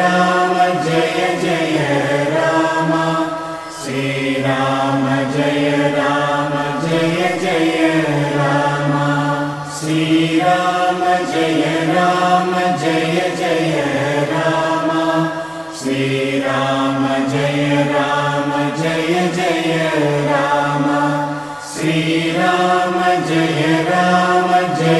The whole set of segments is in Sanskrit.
राम जय जय राम। श्रीराम जय राम जय जय राम। श्रीराम जय राम जय जय राम। श्रीराम जय राम जय जय राम। श्रीराम जय राम जय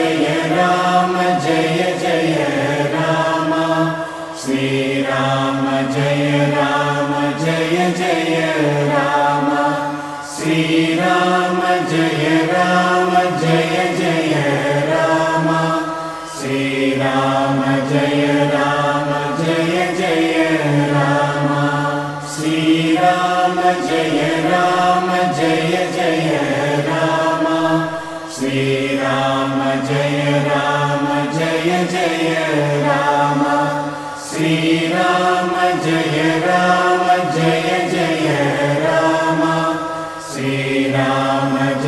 जय राम जय जय राम। श्रीराम जय राम जय जय राम। श्रीराम जय राम जय जय राम। श्रीराम जय राम जय जय राम। श्रीराम जय राम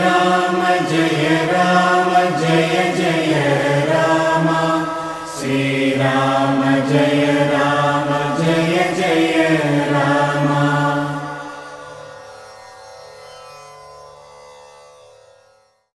श्रीराम जय राम जय जय राम। श्रीराम जय